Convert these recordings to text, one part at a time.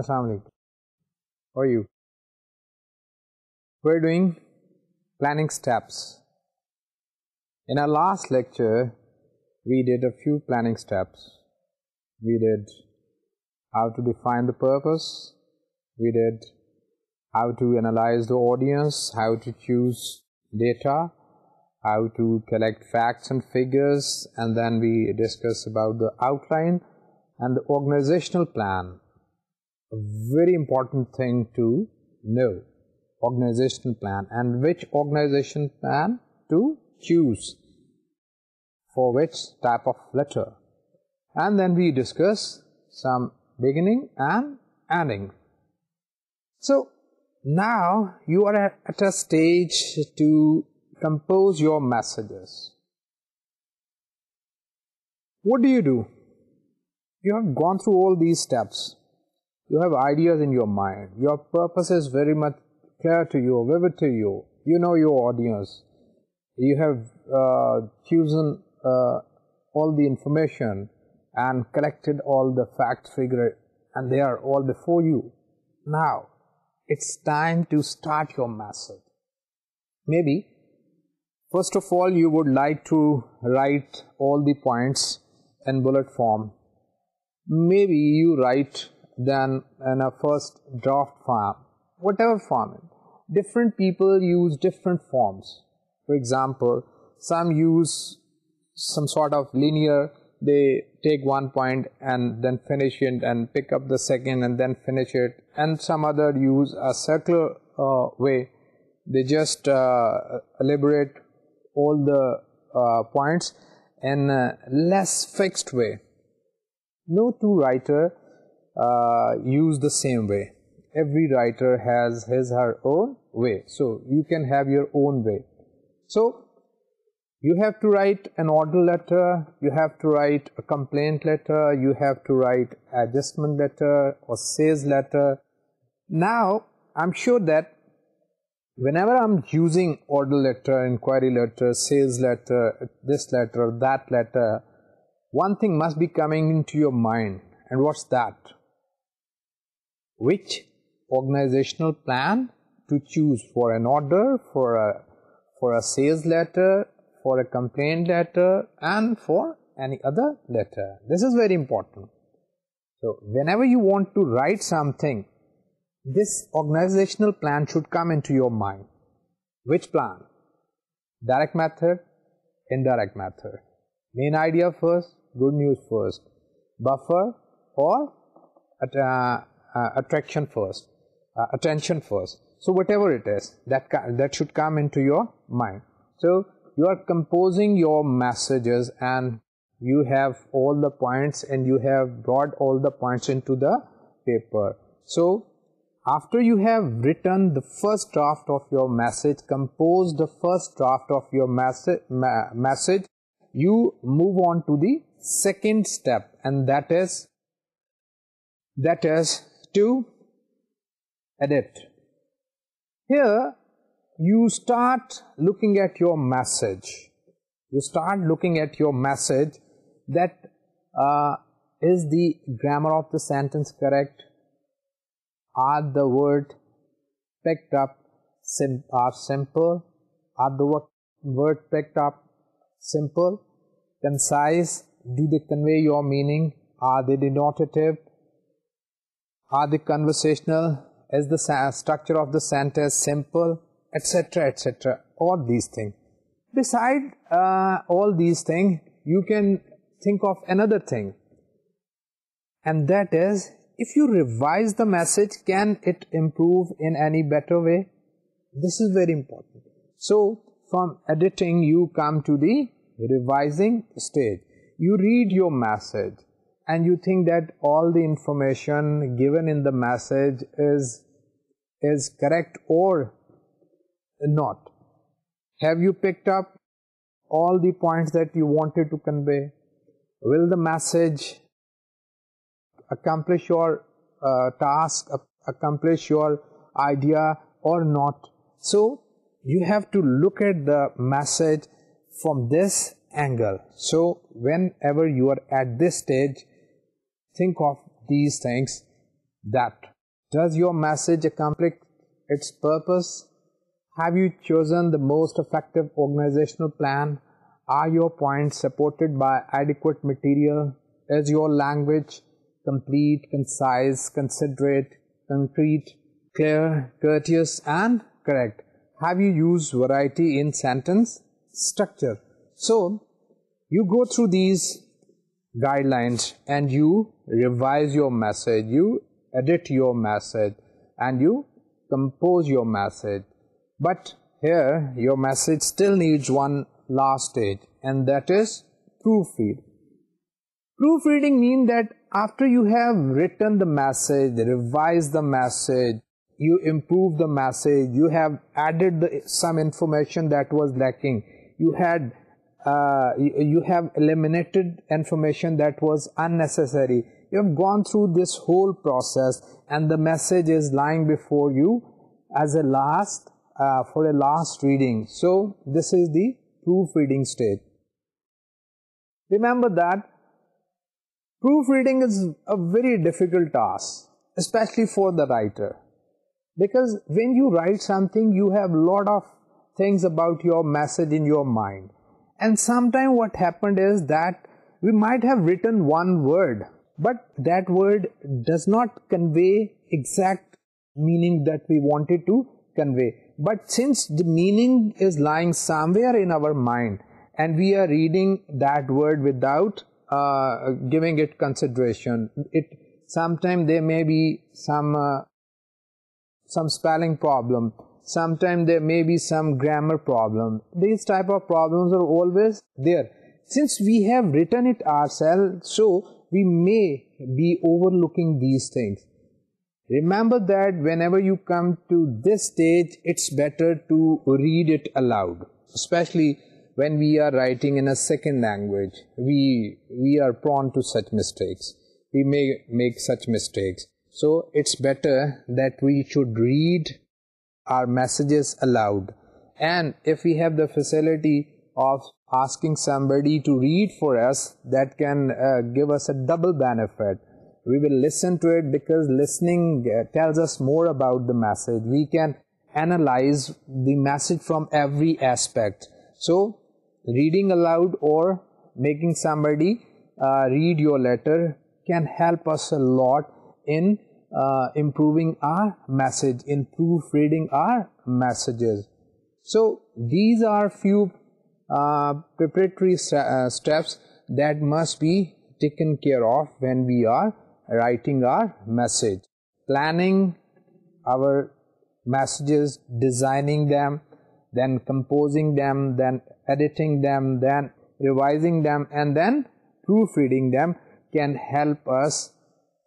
Assalamualaikum. How are you? We are doing planning steps. In our last lecture, we did a few planning steps. We did how to define the purpose, we did how to analyze the audience, how to choose data, how to collect facts and figures, and then we discussed about the outline and the organizational plan a very important thing to know organization plan and which organization plan to choose for which type of letter and then we discuss some beginning and ending so now you are at a stage to compose your messages what do you do you have gone through all these steps you have ideas in your mind your purpose is very much clear to you vivid to you you know your audience you have uh, chosen uh, all the information and collected all the fact figure and they are all before you now it's time to start your message maybe first of all you would like to write all the points in bullet form maybe you write than in a first draft form, whatever form. it. Different people use different forms. For example, some use some sort of linear, they take one point and then finish it and pick up the second and then finish it. And some other use a circular uh, way, they just uh, elaborate all the uh, points in a less fixed way. No two writer. Uh, use the same way every writer has his her own way so you can have your own way so you have to write an order letter you have to write a complaint letter you have to write adjustment letter or sales letter now i'm sure that whenever i'm using order letter inquiry letter sales letter this letter that letter one thing must be coming into your mind and what's that which organizational plan to choose for an order, for a, for a sales letter, for a complaint letter and for any other letter. This is very important. So, whenever you want to write something, this organizational plan should come into your mind. Which plan? Direct method, indirect method. Main idea first, good news first. Buffer or at, uh, uh, attraction first, uh, attention first. So whatever it is, that, that should come into your mind. So you are composing your messages and you have all the points and you have brought all the points into the paper. So after you have written the first draft of your message, composed the first draft of your message, message you move on to the second step and that is that is to edit. Here you start looking at your message. You start looking at your message That uh, is the grammar of the sentence correct? Are the word picked up are simple? Are the word picked up simple, concise? Do they convey your meaning? Are they denotative? Are they conversational? Is the structure of the sentence simple, etc., etc., all these things. Beside uh, all these things, you can think of another thing, and that is, if you revise the message, can it improve in any better way? This is very important. So, from editing, you come to the revising stage. You read your message, and you think that all the information given in the message is is correct or not. Have you picked up all the points that you wanted to convey? Will the message accomplish your uh, task, accomplish your idea or not? So, you have to look at the message from this angle. So, whenever you are at this stage, think of these things that does your message accomplish its purpose have you chosen the most effective organizational plan are your points supported by adequate material is your language complete concise considerate concrete clear courteous and correct have you used variety in sentence structure so you go through these guidelines and you revise your message, you edit your message and you compose your message. But here your message still needs one last stage and that is proofread. Proofreading means that after you have written the message, revised the message, you improved the message, you have added some information that was lacking, you had uh, you have eliminated information that was unnecessary, you have gone through this whole process and the message is lying before you as a last uh, for a last reading so this is the proofreading stage remember that proofreading is a very difficult task especially for the writer because when you write something you have lot of things about your message in your mind and sometimes what happened is that we might have written one word but that word does not convey exact meaning that we wanted to convey but since the meaning is lying somewhere in our mind and we are reading that word without uh, giving it consideration it sometime there may be some uh, some spelling problem Sometimes there may be some grammar problem these type of problems are always there since we have written it ourselves so we may be overlooking these things. Remember that whenever you come to this stage, it's better to read it aloud. Especially when we are writing in a second language, we, we are prone to such mistakes. We may make such mistakes. So it's better that we should read our messages aloud. And if we have the facility, of asking somebody to read for us that can uh, give us a double benefit. We will listen to it because listening uh, tells us more about the message. We can analyze the message from every aspect. So, reading aloud or making somebody uh, read your letter can help us a lot in improving our message, in proofreading our messages. So, these are few uh, preparatory uh, steps that must be taken care of when we are writing our message. Planning our messages, designing them, then composing them, then editing them, then revising them and then proofreading them can help us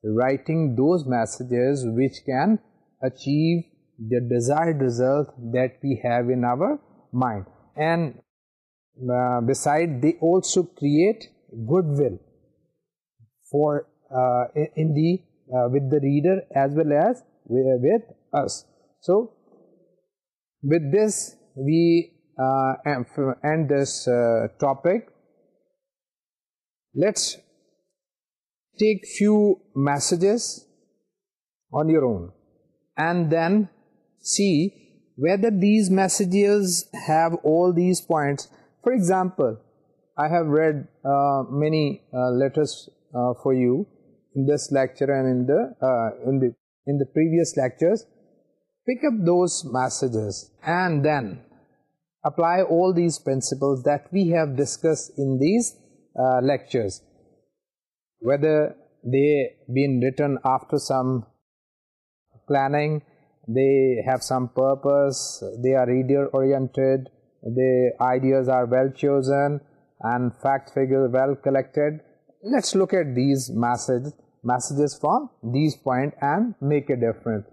writing those messages which can achieve the desired result that we have in our mind. And uh, beside they also create goodwill for uh, in the uh, with the reader as well as with, us so with this we end this topic let's take few messages on your own and then see whether these messages have all these points for example, I have read uh, many uh, letters uh, for you in this lecture and in the, in, the, in the previous lectures. Pick up those messages and then apply all these principles that we have discussed in these lectures. Whether they been written after some planning, they have some purpose, they are reader oriented, the ideas are well chosen and fact figures well collected. Let's look at these messages from these point and make a difference.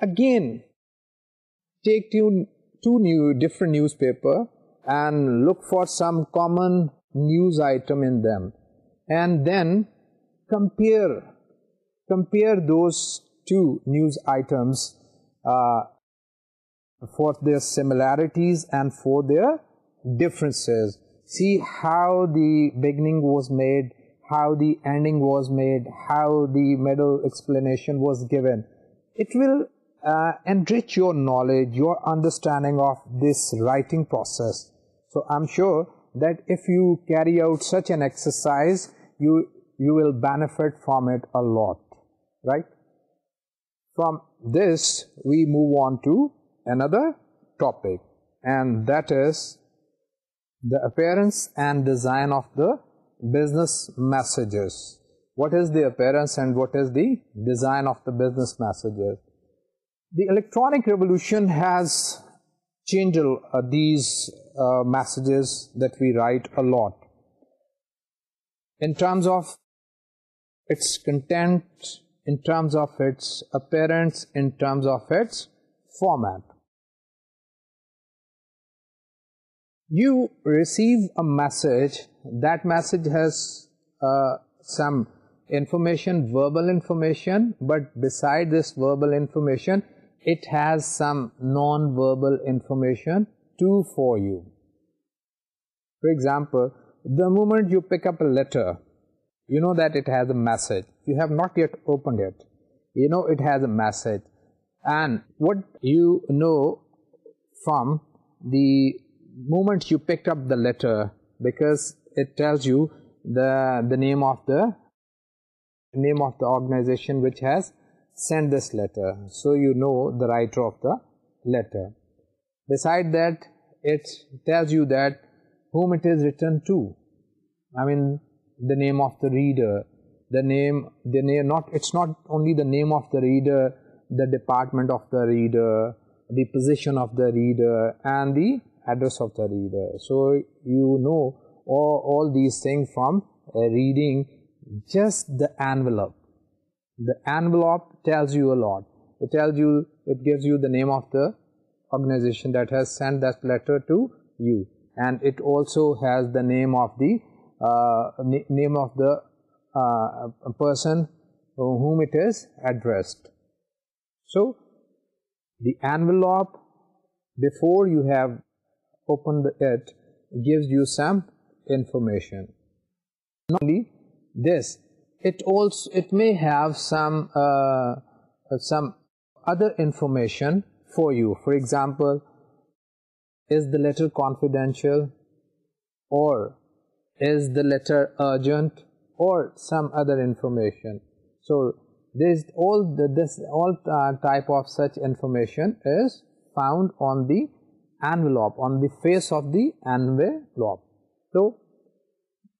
Again, take two, two new different newspaper and look for some common news item in them and then compare compare those two news items uh, for their similarities and for their differences. See how the beginning was made, how the ending was made, how the middle explanation was given. It will uh, enrich your knowledge, your understanding of this writing process. So I'm sure that if you carry out such an exercise, you you will benefit from it a lot, right? From this, we move on to another topic and that is the appearance and design of the business messages. What is the appearance and what is the design of the business messages? The electronic revolution has changed uh, these uh, messages that we write a lot. In terms of its content, in terms of its appearance, in terms of its format. you receive a message that message has uh, some information verbal information but beside this verbal information it has some non-verbal information too for you for example the moment you pick up a letter you know that it has a message you have not yet opened it you know it has a message and what you know from the moment you picked up the letter because it tells you the the name of the name of the organization which has sent this letter so you know the writer of the letter beside that it tells you that whom it is written to i mean the name of the reader the name the name not it's not only the name of the reader the department of the reader the position of the reader and the address of the reader. So you know all, these things from uh, reading just the envelope. The envelope tells you a lot. It tells you, it gives you the name of the organization that has sent that letter to you. And it also has the name of the uh, name of the uh, person whom it is addressed. So, the envelope before you have opened it gives you some information. Not only this, it also, it may have some, uh, some other information for you. For example, is the letter confidential or is the letter urgent or some other information. So, this all, the, this all uh, type of such information is found on the envelope on the face of the envelope. So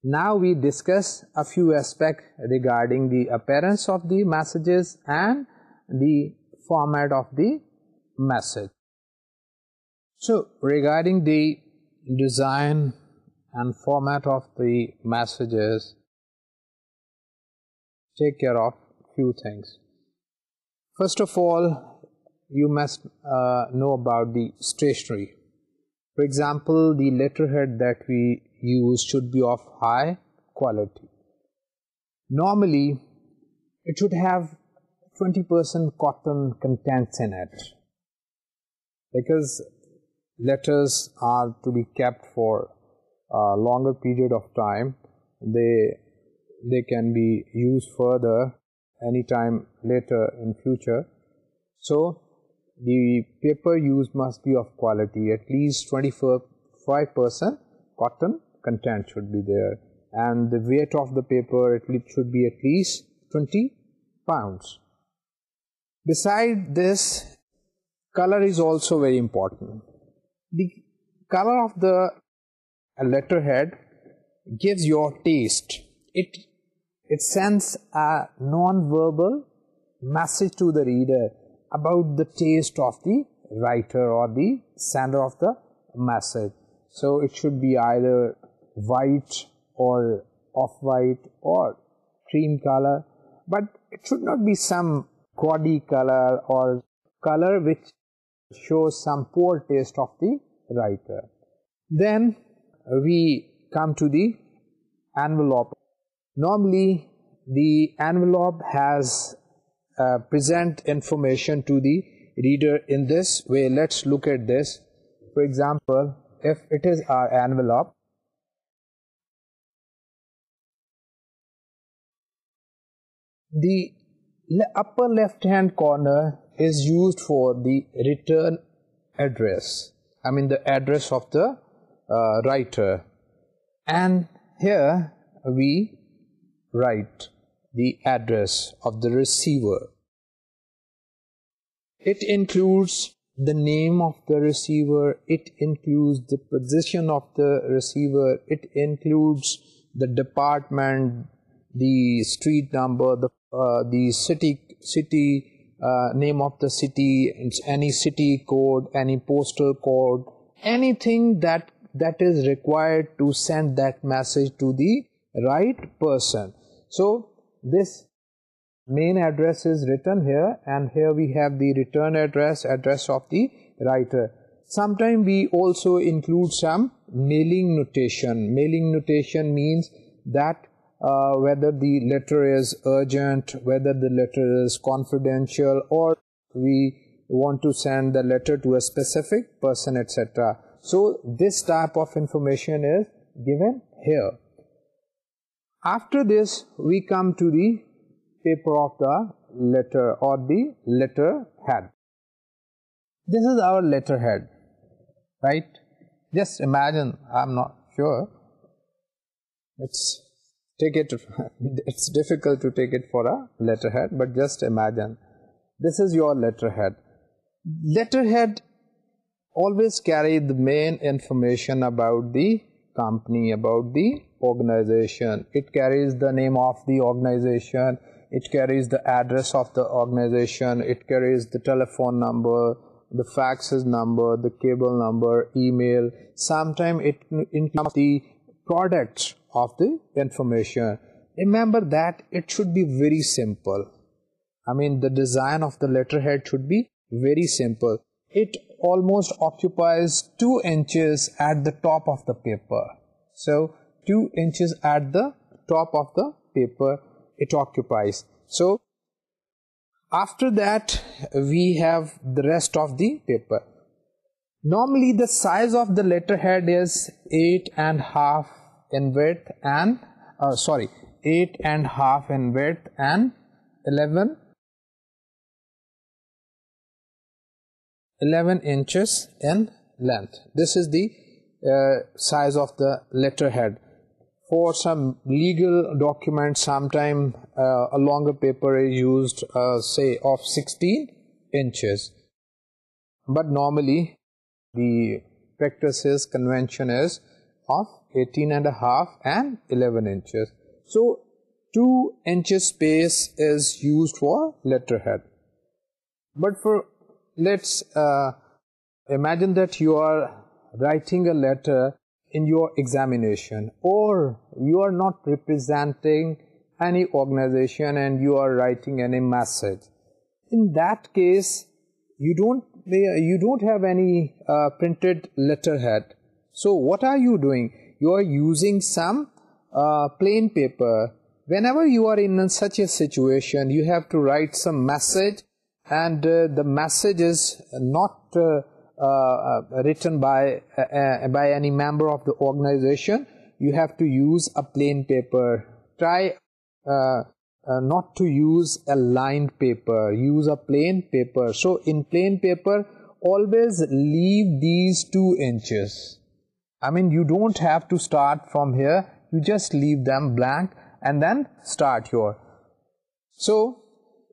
now we discuss a few aspects regarding the appearance of the messages and the format of the message. So regarding the design and format of the messages, take care of few things. First of all, you must uh, know about the stationery. For example, the letterhead that we use should be of high quality. Normally, it should have 20% cotton content in it because letters are to be kept for a longer period of time. They, they can be used further any time later in future. So, the paper used must be of quality at least 25 percent cotton content should be there and the weight of the paper at least should be at least 20 pounds. Beside this color is also very important. The color of the letterhead gives your taste. It, it sends a non-verbal message to the reader about the taste of the writer or the sender of the message. So, it should be either white or off-white or cream color but it should not be some gaudy color or color which shows some poor taste of the writer. Then we come to the envelope. Normally the envelope has present information to the reader in this way. Let's look at this. For example, if it is our envelope, the upper left hand corner is used for the return address. I mean the address of the uh, writer. And here we write the address of the receiver. It includes the name of the receiver, it includes the position of the receiver, it includes the department, the street number, the, uh, the city, city uh, name of the city, any city code, any postal code, anything that, that is required to send that message to the right person. So, this main address is written here and here we have the return address address of the writer Sometimes we also include some mailing notation mailing notation means that uh, whether the letter is urgent whether the letter is confidential or we want to send the letter to a specific person etc so this type of information is given here after this, we come to the paper of the letter or the letter head. This is our letter head, right? Just imagine, I'm not sure. It's take it, it's difficult to take it for a letterhead, but just imagine. This is your letterhead. Letterhead always carry the main information about the company, about the organization. It carries the name of the organization. It carries the address of the organization. It carries the telephone number, the faxes number, the cable number, email. Sometimes it includes the product of the information. Remember that it should be very simple. I mean, the design of the letterhead should be very simple. It almost occupies two inches at the top of the paper. So, two inches at the top of the paper it occupies. So, after that we have the rest of the paper. Normally the size of the letterhead is 8 and half in width and uh, sorry 8 and half in width and 11 inches in length. This is the uh, size of the letterhead for some legal document sometime uh, a longer paper is used uh, say of 16 inches but normally the practices convention is of 18 and a half and 11 inches so 2 inches space is used for letterhead but for let's uh, imagine that you are writing a letter in your examination or you are not representing any organization and you are writing any message in that case you don't you don't have any uh, printed letterhead so what are you doing you are using some uh, plain paper whenever you are in such a situation you have to write some message and uh, the message is not uh, uh, uh, written by uh, by any member of the organization you have to use a plain paper try not to use a lined paper use a plain paper so in plain paper always leave these two inches I mean you don't have to start from here you just leave them blank and then start your so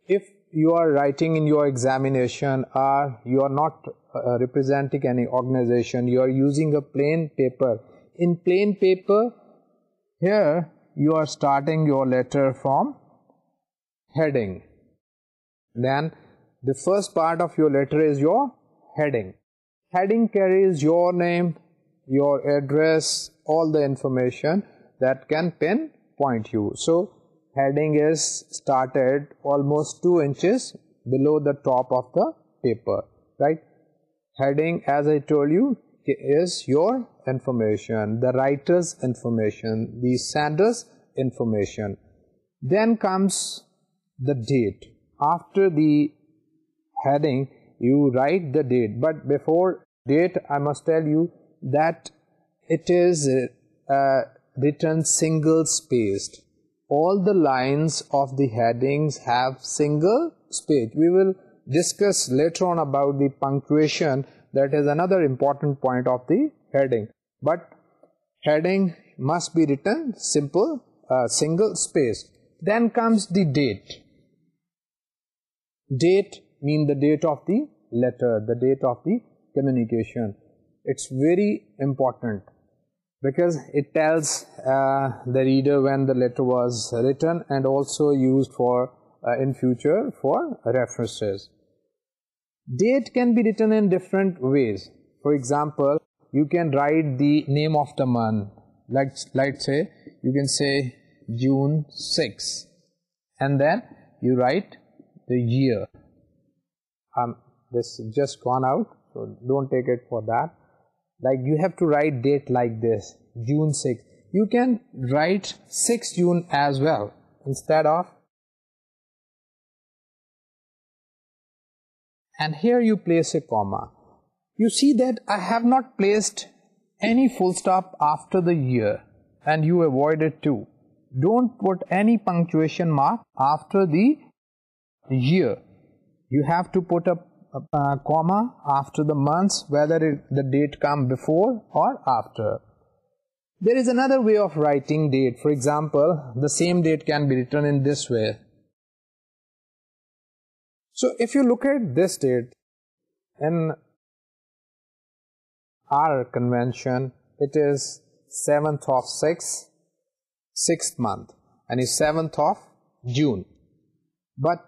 if you are writing in your examination or you are not uh, representing any organization, you are using a plain paper. In plain paper, here you are starting your letter from heading. Then the first part of your letter is your heading heading carries your name your address all the information that can pinpoint you so heading is started almost two inches below the top of the paper right heading as I told you is your information, the writer's information, the sender's information. Then comes the date. After the heading you write the date but before date I must tell you that it is uh, written single spaced. All the lines of the headings have single space. We will discuss later on about the punctuation that is another important point of the heading but heading must be written simple uh, single space then comes the date date mean the date of the letter the date of the communication it's very important because it tells uh, the reader when the letter was written and also used for uh, in future for references Date can be written in different ways. For example, you can write the name of the month. Let's, let's say, you can say June 6. And then you write the year. Um, this just gone out, so don't take it for that. Like you have to write date like this, June 6. You can write 6 June as well instead of and here you place a comma. You see that I have not placed any full stop after the year and you avoid it too. Don't put any punctuation mark after the year. You have to put a, comma after the months whether the date come before or after. There is another way of writing date. For example, the same date can be written in this way. So if you look at this date in our convention, it is 7th of 6th, 6th month and is 7th of June. But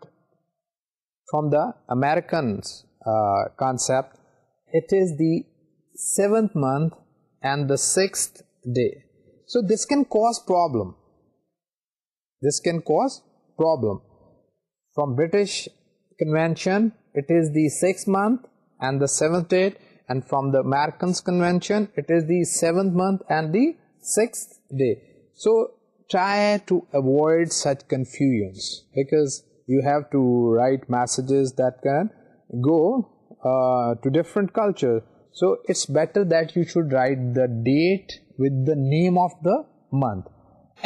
from the American's uh, concept, it is the 7th month and the 6th day. So this can cause problem. This can cause problem. From British convention it is the sixth month and the seventh day. and from the Americans convention it is the seventh month and the sixth day so try to avoid such confusions because you have to write messages that can go uh, to different cultures. so it's better that you should write the date with the name of the month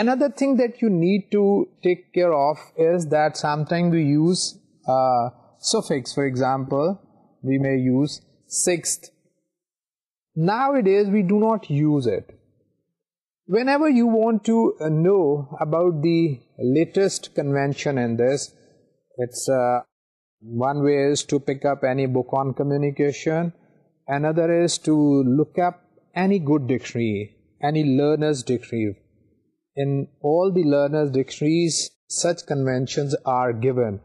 another thing that you need to take care of is that sometimes we use suffix. For example, we may use sixth. Nowadays, we do not use it. Whenever you want to uh, know about the latest convention in this, it's uh, one way is to pick up any book on communication, another is to look up any good dictionary, any learner's dictionary. In all the learner's dictionaries, such conventions are given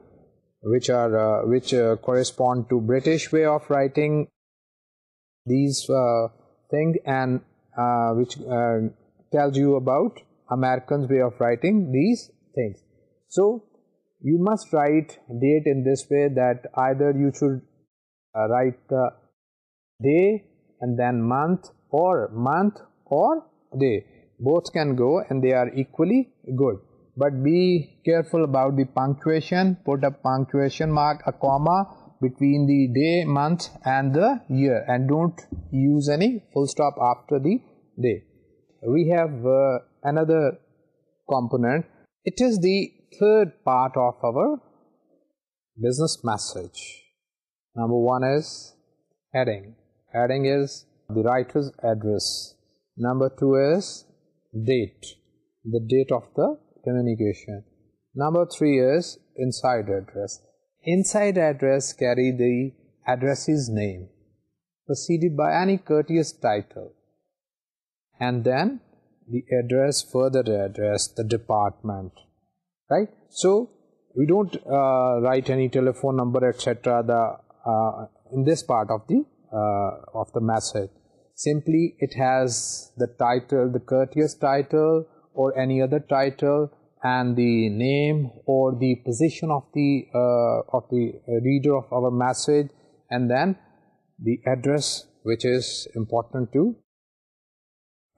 which are uh, which uh, correspond to British way of writing these uh, things, and which tells you about Americans way of writing these things. So you must write date in this way that either you should write day and then month or month or day both can go and they are equally good but be careful about the punctuation put a punctuation mark a comma between the day month and the year and don't use any full stop after the day we have uh, another component it is the third part of our business message number one is heading heading is the writer's address number two is date the date of the communication. Number three is inside address. Inside address carry the addressee's name preceded by any courteous title and then the address, further address, the department, right? So we don't uh, write any telephone number etc. The uh, in this part of the uh, of the message. Simply it has the title, the courteous title or any other title and the name or the position of the uh, of the reader of our message and then the address which is important to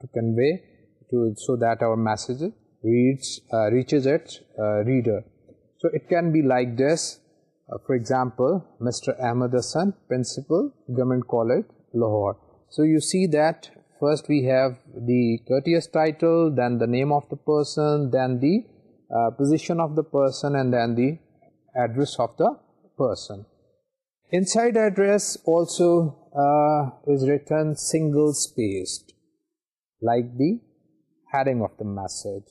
to convey to so that our message reads uh, reaches its uh, reader so it can be like this for example mr ahmed hasan principal government college lahore so you see that first we have the courteous title, then the name of the person, then the uh, position of the person, and then the address of the person. Inside address also uh, is written single spaced, like the heading of the message.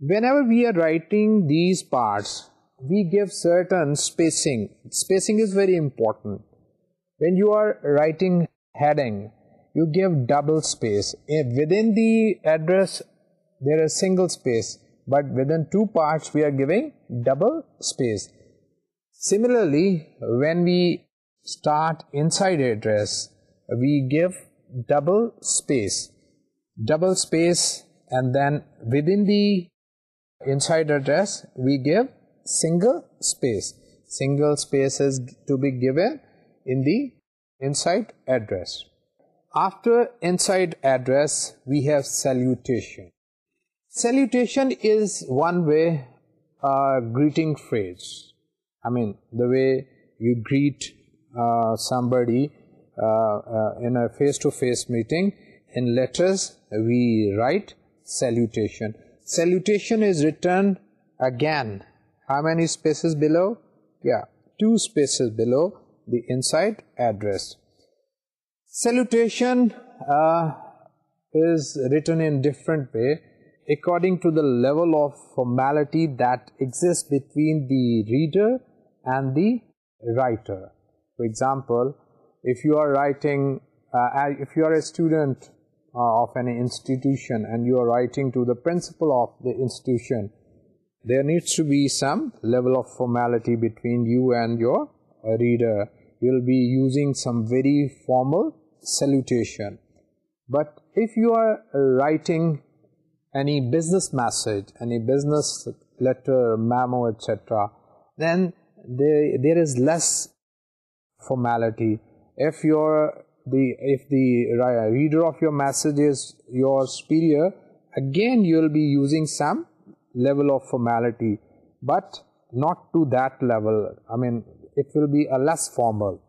Whenever we are writing these parts, we give certain spacing. Spacing is very important. When you are writing heading, you give double space. Eh, within the address, there is single space, but within two parts, we are giving double space. Similarly, when we start inside address, we give double space. Double space and then within the inside address, we give single space. Single space is to be given in the inside address after inside address we have salutation salutation is one way uh, greeting phrase I mean the way you greet uh, somebody uh, in a face to -face meeting in letters we write salutation salutation is written again how many spaces below yeah two spaces below the inside address salutation uh, is written in different way according to the level of formality that exists between the reader and the writer for example if you are writing uh, if you are a student uh, of any institution and you are writing to the principal of the institution there needs to be some level of formality between you and your reader you'll be using some very formal salutation. But if you are writing any business message, any business letter, memo, etc., then there, there is less formality. If your the if the reader of your message is your superior, again you will be using some level of formality, but not to that level. I mean, it will be a less formal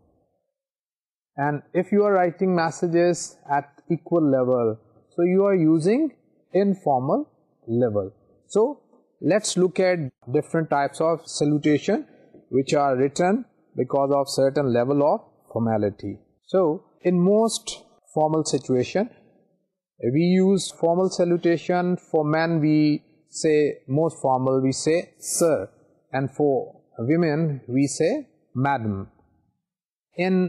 and if you are writing messages at equal level so you are using informal level so let's look at different types of salutation which are written because of certain level of formality so in most formal situation we use formal salutation for men we say most formal we say sir and for women we say madam in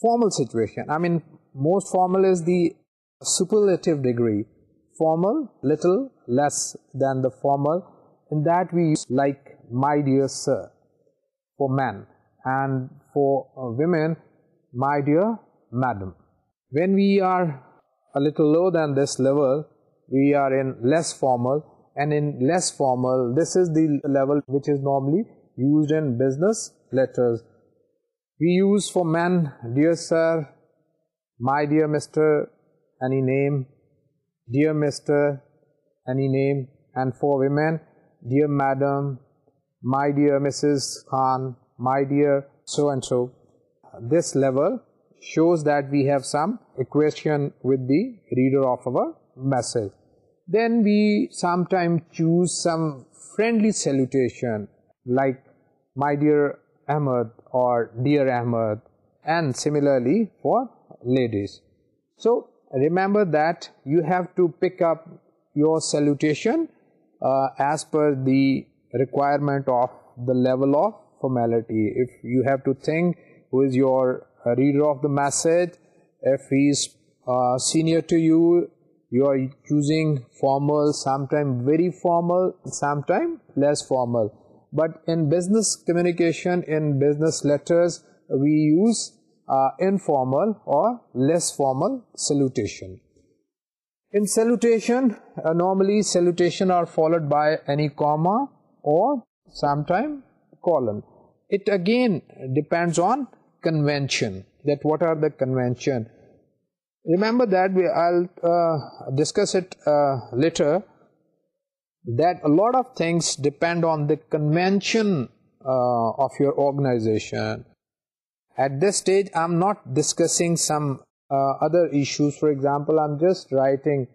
formal situation. I mean, most formal is the superlative degree. Formal, little, less than the formal. In that we use like, my dear sir, for men. And for uh, women, my dear madam. When we are a little lower than this level, we are in less formal. And in less formal, this is the level which is normally used in business letters we use for men, dear sir, my dear mister, any name, dear mister, any name, and for women, dear madam, my dear Mrs. Khan, my dear so and so. This level shows that we have some equation with the reader of our message. Then we sometimes choose some friendly salutation like my dear Ahmed, or dear Ahmad and similarly for ladies. So remember that you have to pick up your salutation uh, as per the requirement of the level of formality. If you have to think who is your uh, reader of the message, if he is uh, senior to you, you are choosing formal, sometime very formal, sometime less formal but in business communication in business letters we use uh, informal or less formal salutation in salutation uh, normally salutation are followed by any comma or sometimes colon it again depends on convention that what are the convention remember that we i'll uh, discuss it later that a lot of things depend on the convention uh, of your organization. At this stage, I'm not discussing some uh, other issues. For example, I'm just writing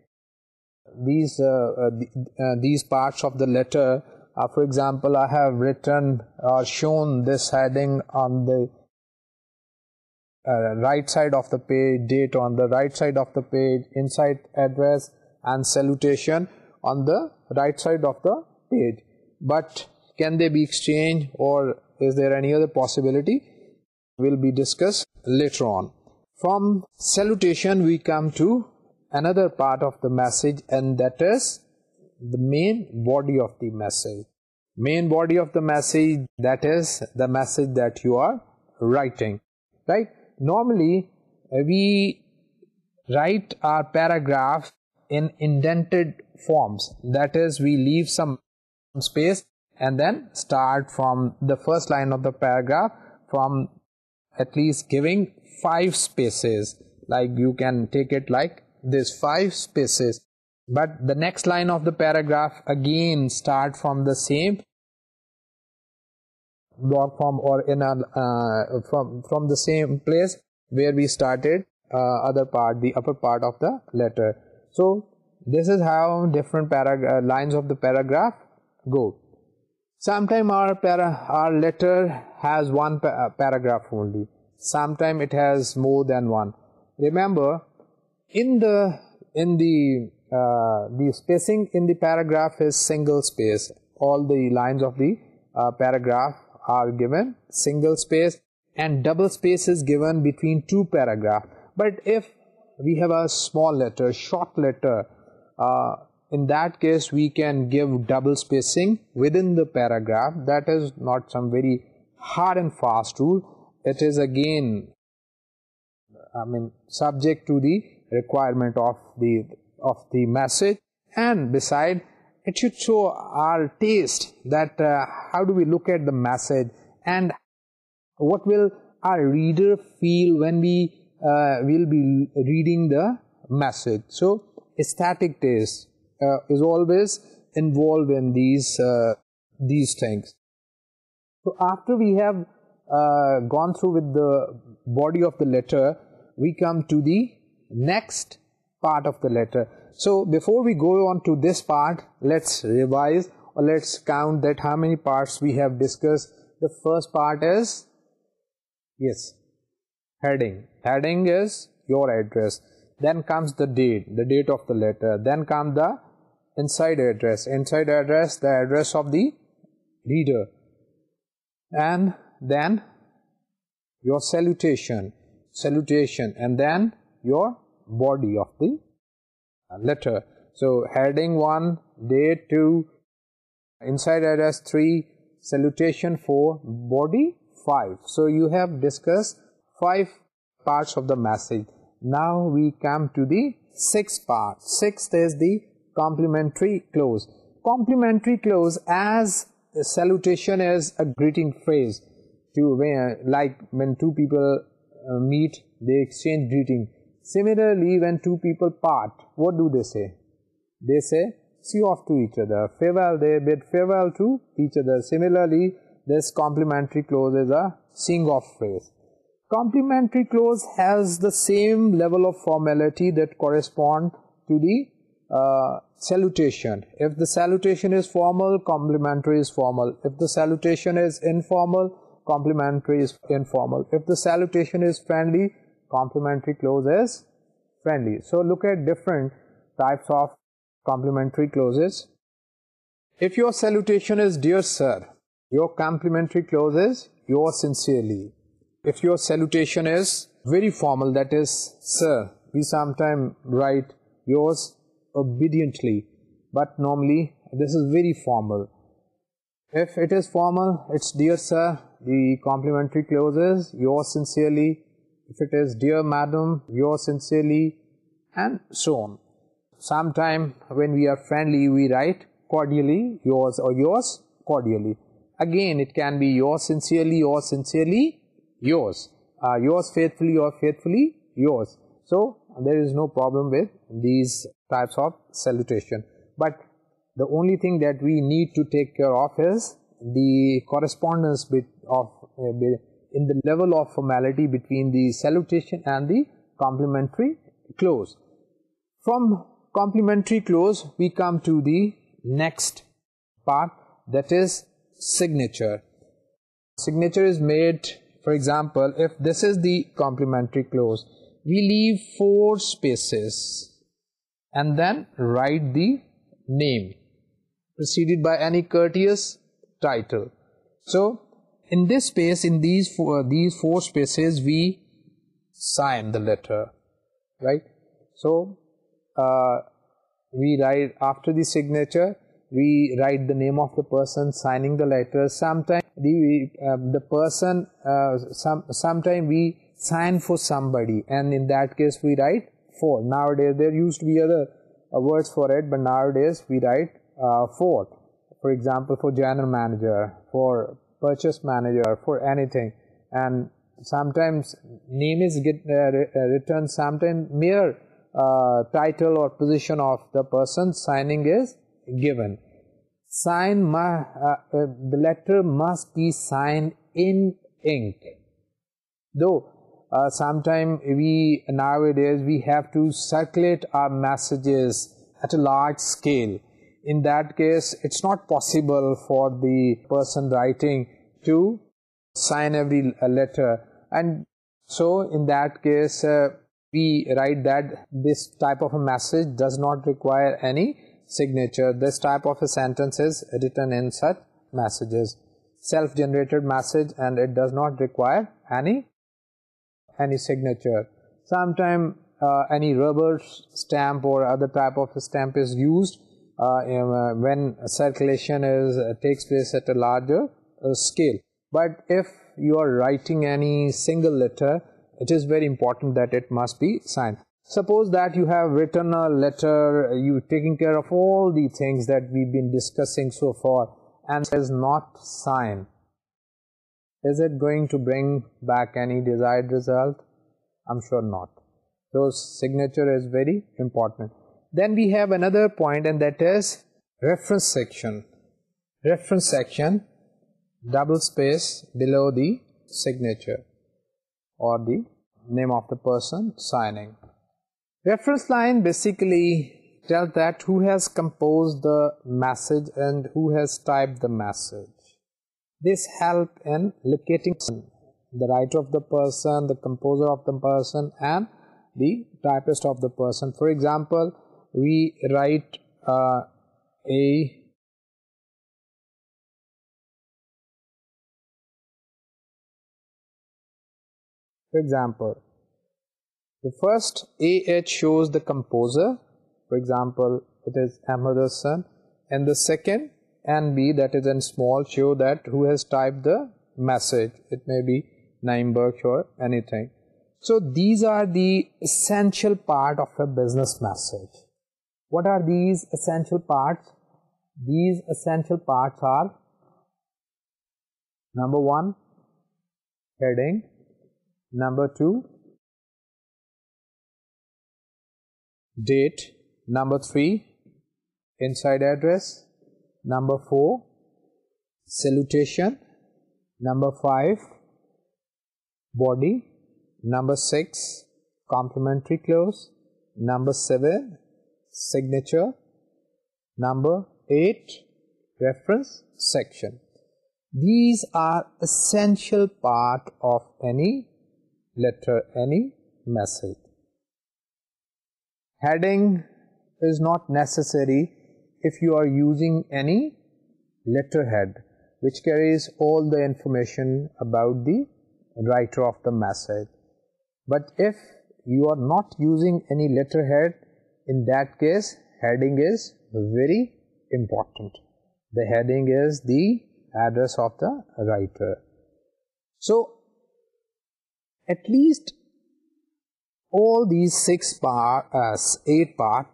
these, uh, these parts of the letter. for example, I have written or shown this heading on the right side of the page, date on the right side of the page, Inside address and salutation on the right side of the page. But can they be exchanged or is there any other possibility will be discussed later on. From salutation we come to another part of the message and that is the main body of the message. Main body of the message that is the message that you are writing. Right? Normally we write our paragraph in indented forms that is we leave some space and then start from the first line of the paragraph from at least giving five spaces like you can take it like these five spaces but the next line of the paragraph again start from the same block form or in a uh, from from the same place where we started uh, other part the upper part of the letter so this is how different uh, lines of the paragraph go. Sometimes our, letter has one uh, paragraph only. Sometimes it has more than one. Remember, in the, in the, uh, the spacing in the paragraph is single space. All the lines of the paragraph are given single space and double space is given between two paragraphs. But if we have a small letter, short letter, uh, in that case we can give double spacing within the paragraph that is not some very hard and fast rule it is again I mean subject to the requirement of the of the message and beside it should show our taste that uh, how do we look at the message and what will our reader feel when we uh, will be reading the message so aesthetic taste uh, is always involved in these uh, these things. So after we have uh, gone through with the body of the letter, we come to the next part of the letter. So before we go on to this part, let's revise or let's count that how many parts we have discussed. The first part is yes, heading. Heading is your address then comes the date, the date of the letter, then come the inside address, inside address, the address of the reader, and then your salutation, salutation, and then your body of the letter. So, heading 1, date 2, inside address 3, salutation 4, body 5. So, you have discussed 5 parts of the message. Now we come to the sixth part. Sixth is the complimentary clause. Complimentary clause as salutation is a greeting phrase. to when, Like when two people uh, meet, they exchange greeting. Similarly, when two people part, what do they say? They say, see off to each other. Farewell, they bid farewell to each other. Similarly, this complimentary clause is a sing-off phrase complementary clause has the same level of formality that correspond to the uh, salutation. If the salutation is formal, complimentary is formal. If the salutation is informal, complimentary is informal. If the salutation is friendly, complementary clause is friendly. So look at different types of complementary clauses. If your salutation is dear sir, your complementary clause is yours sincerely if your salutation is very formal, that is, sir, we sometimes write yours obediently, but normally this is very formal. If it is formal, it's dear sir, the complimentary closes yours sincerely. If it is dear madam, yours sincerely, and so on. Sometimes, when we are friendly, we write cordially, yours or yours cordially. Again, it can be yours sincerely, yours sincerely, yours. Uh, yours faithfully or faithfully yours. So there is no problem with these types of salutation. But the only thing that we need to take care of is the correspondence bit of uh, in the level of formality between the salutation and the complementary clause. From complementary clause, we come to the next part that is signature. Signature is made for example, if this is the complementary clause, we leave four spaces and then write the name preceded by any courteous title. So, in this space, in these four, uh, these four spaces, we sign the letter, right? So, uh, we write after the signature, we write the name of the person signing the letter. Sometimes the, um, the person uh, some sometime we sign for somebody and in that case we write for nowadays there used to be other uh, words for it but nowadays we write uh, for for example for general manager for purchase manager for anything and sometimes name is get uh, uh returned sometimes mere title or position of the person signing is given sign the letter must be signed in ink though sometimes we nowadays we have to circulate our messages at a large scale in that case it's not possible for the person writing to sign every uh, letter and so in that case uh, we write that this type of a message does not require any signature. This type of a sentence is written in such messages. Self-generated message and it does not require any any signature. Sometimes uh, any rubber stamp or other type of a stamp is used uh, uh, when circulation is takes place at a larger scale. But if you are writing any single letter, it is very important that it must be signed suppose that you have written a letter, you taking care of all the things that we've been discussing so far and has not signed. Is it going to bring back any desired result? I'm sure not. So signature is very important. Then we have another point and that is reference section. Reference section double space below the signature or the name of the person signing. Reference line basically tells that who has composed the message and who has typed the message. This help in locating the writer of the person, the composer of the person and the typist of the person. For example, we write uh, a For example, the first AH shows the composer, for example, it is Amazon, and the second NB, that is in small, show that who has typed the message. It may be Nymberg or anything. So these are the essential part of a business message. What are these essential parts? These essential parts are number one, heading, number two, date number 3 inside address number 4 salutation number 5 body number 6 complimentary clause number 7 signature number 8 reference section these are essential part of any letter any message heading is not necessary if you are using any letterhead which carries all the information about the writer of the message but if you are not using any letterhead in that case heading is very important the heading is the address of the writer so at least all these six part, uh, eight part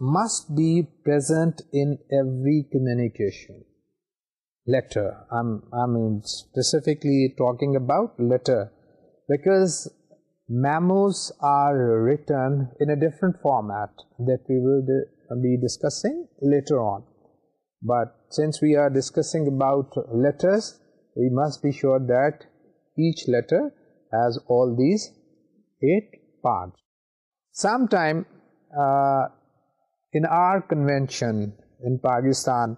must be present in every communication. Letter. I'm, i mean, specifically talking about letter because memos are written in a different format that we will be discussing later on. But since we are discussing about letters, we must be sure that each letter has all these eight part. Sometime uh, in our convention in Pakistan,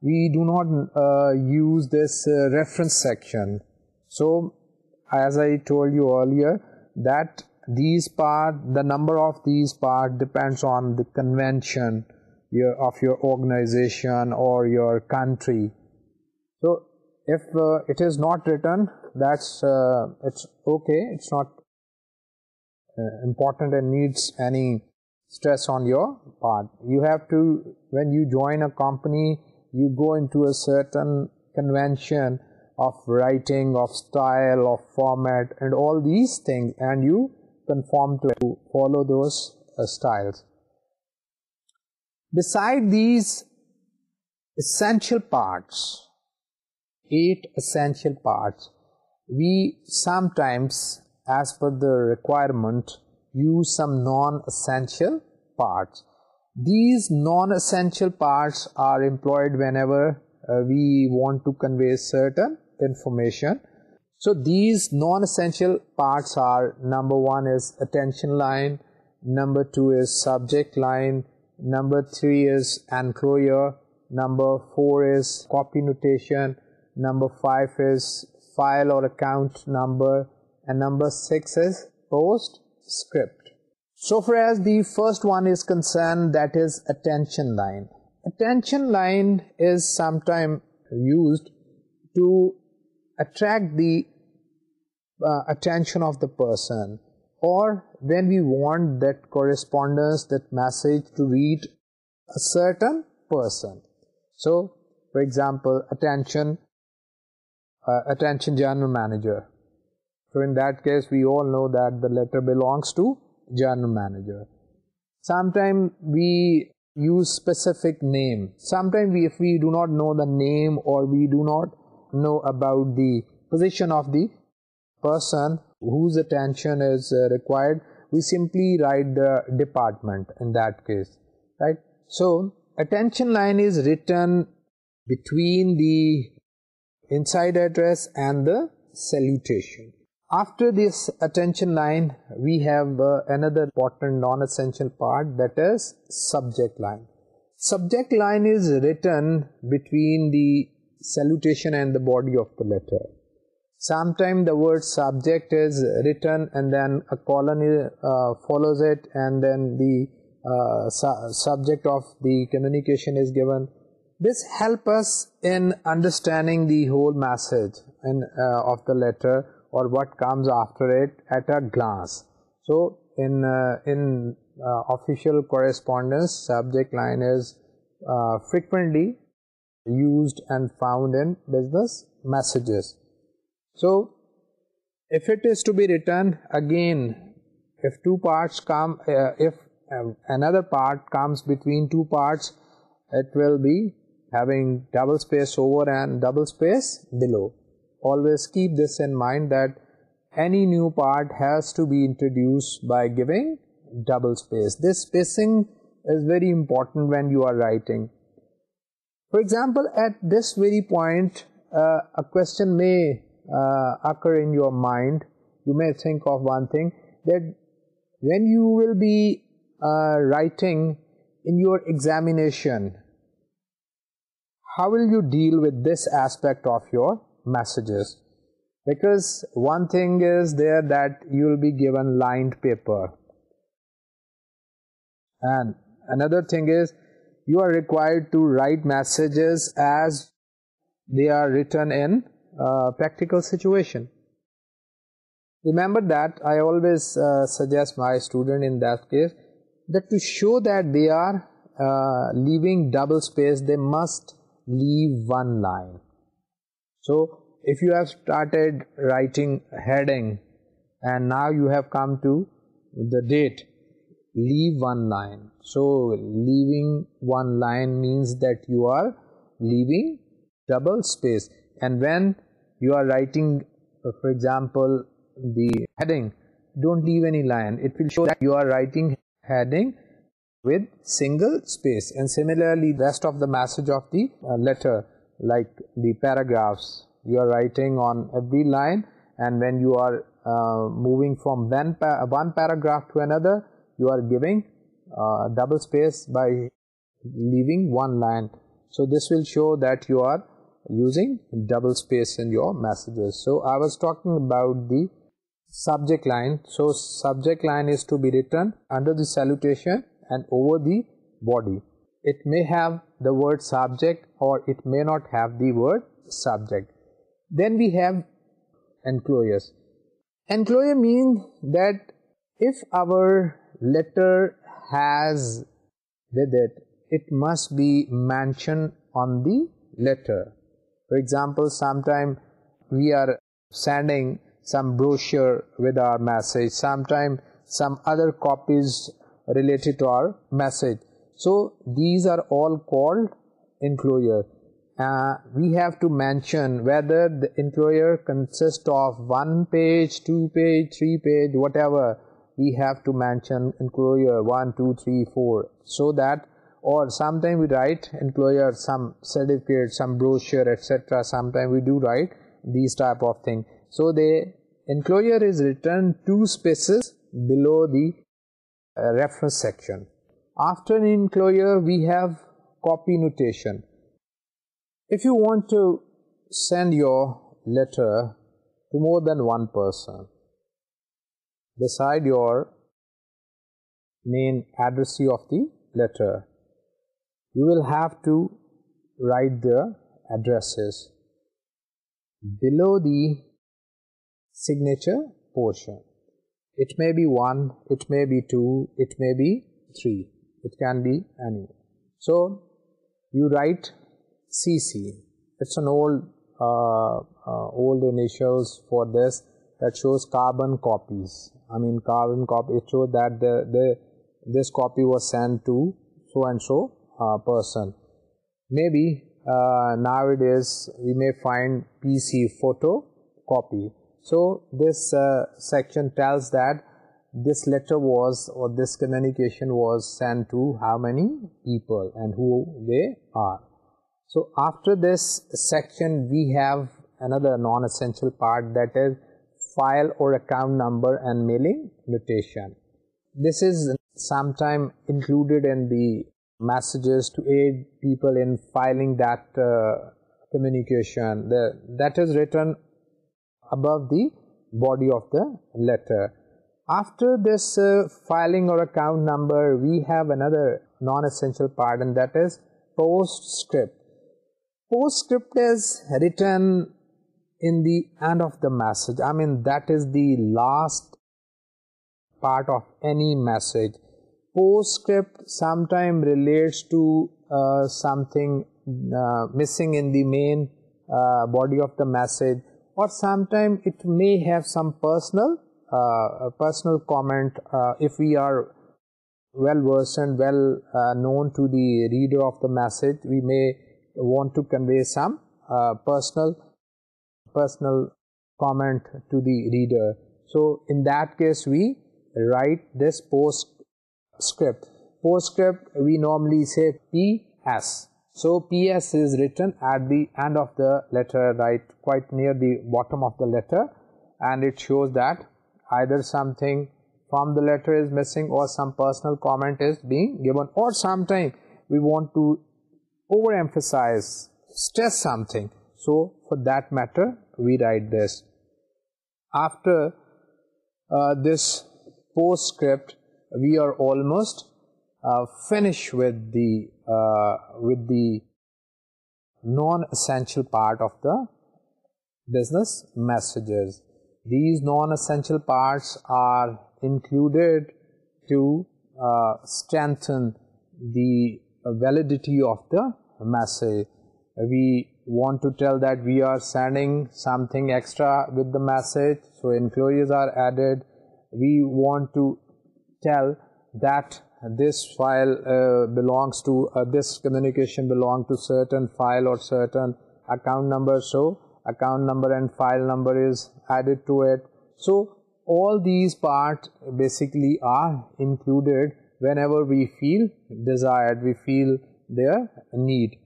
we do not uh, use this uh, reference section. So, as I told you earlier, that these part, the number of these part depends on the convention of your organization or your country. So, if it is not written, that's it's okay, it's not uh, important and needs any stress on your part. You have to, when you join a company, you go into a certain convention of writing, of style, of format and all these things and you conform to follow those uh, styles. Beside these essential parts, eight essential parts, we sometimes as per the requirement use some non-essential parts. These non-essential parts are employed whenever uh, we want to convey certain information. So these non-essential parts are number one is attention line, number two is subject line, number three is enclosure, number four is copy notation, number five is file or account number, and number 6 is postscript. so for as the first one is concerned that is attention line attention line is sometime used to attract the uh, attention of the person or when we want that correspondence that message to reach a certain person so for example attention uh, attention general manager so in that case, we all know that the letter belongs to general manager. Sometimes we use specific name. Sometimes if we do not know the name or we do not know about the position of the person whose attention is uh, required, we simply write the department in that case, right? So attention line is written between the inside address and the salutation. After this attention line, we have uh, another important non-essential part that is subject line. Subject line is written between the salutation and the body of the letter. Sometimes the word subject is written and then a colon uh, follows it and then the uh, subject of the communication is given. This helps us in understanding the whole message of the letter or what comes after it at a glance. So, in uh, in uh, official correspondence, subject line is uh, frequently used and found in business messages. So, if it is to be written again, if two parts come, if um, another part comes between two parts, it will be having double space over and double space below always keep this in mind that any new part has to be introduced by giving double space. This spacing is very important when you are writing. For example, at this very point, uh, a question may uh, occur in your mind. You may think of one thing that when you will be uh, writing in your examination, how will you deal with this aspect of your messages because one thing is there that you will be given lined paper and another thing is you are required to write messages as they are written in uh, practical situation remember that i always uh, suggest my student in that case that to show that they are uh, leaving double space they must leave one line so, if you have started writing heading and now you have come to the date, leave one line. So, leaving one line means that you are leaving double space and when you are writing uh, for example the heading, don't leave any line. It will show that you are writing heading with single space and similarly rest of the message of the uh, letter like the paragraphs you are writing on every line and when you are uh, moving from one paragraph to another you are giving uh, double space by leaving one line so this will show that you are using double space in your messages so I was talking about the subject line so subject line is to be written under the salutation and over the body it may have the word subject or it may not have the word subject. Then we have enclosures. Enclosure means that if our letter has with it, it must be mentioned on the letter. For example, sometimes we are sending some brochure with our message, sometimes some other copies related to our message. So these are all called enclosure. Uh, we have to mention whether the enclosure consists of one page, two page, three page, whatever. We have to mention enclosure one, two, three, four. So that or sometimes we write enclosure, some certificate, some brochure, etc. Sometimes we do write these type of thing. So the enclosure is written two spaces below the uh, reference section. After an enclosure, we have copy notation. If you want to send your letter to more than one person, beside your main addressee of the letter, you will have to write the addresses below the signature portion. It may be one, it may be two, it may be three it can be any. So you write CC, it's an old uh, uh, old initials for this that shows carbon copies. I mean carbon copy, it shows that the, this copy was sent to so and so person. Maybe uh, nowadays we may find PC photo copy. So this section tells that this letter was or this communication was sent to how many people and who they are. So after this section we have another non-essential part that is file or account number and mailing notation. This is sometime included in the messages to aid people in filing that uh, communication that is written above the body of the letter after this uh, filing or account number we have another non-essential part and that is postscript postscript is written in the end of the message i mean that is the last part of any message postscript sometimes relates to uh, something uh, missing in the main body of the message or sometimes it may have some personal uh, a personal comment uh, if we are well versed and well uh, known to the reader of the message we may want to convey some personal personal comment to the reader so in that case we write this postscript. postscript we normally say ps so ps is written at the end of the letter right quite near the bottom of the letter and it shows that either something from the letter is missing or some personal comment is being given or sometimes we want to overemphasize stress something so for that matter we write this after uh, this postscript we are almost uh, finished with the uh, with the non-essential part of the business messages these non-essential parts are included to uh, strengthen the validity of the message. We want to tell that we are sending something extra with the message, so enclosures are added. We want to tell that this file uh, belongs to, uh, this communication belongs to certain file or certain account number, so Account number and file number is added to it. So all these parts basically are included whenever we feel desired, we feel their need.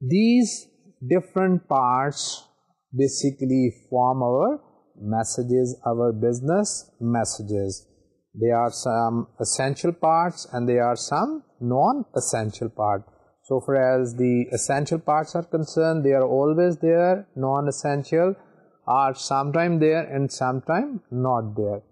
These different parts basically form our messages, our business messages. They are some essential parts and they are some non-essential part. So far as the essential parts are concerned, they are always there, non-essential are sometime there and sometime not there.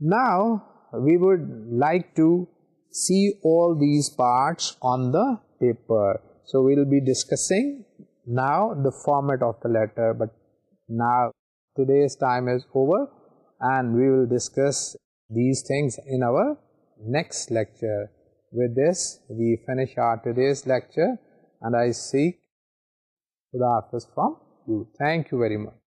Now, we would like to see all these parts on the paper. So, we will be discussing now the format of the letter, but now today's time is over and we will discuss these things in our next lecture. With this, we finish our today's lecture and I seek the office from you. Thank you very much.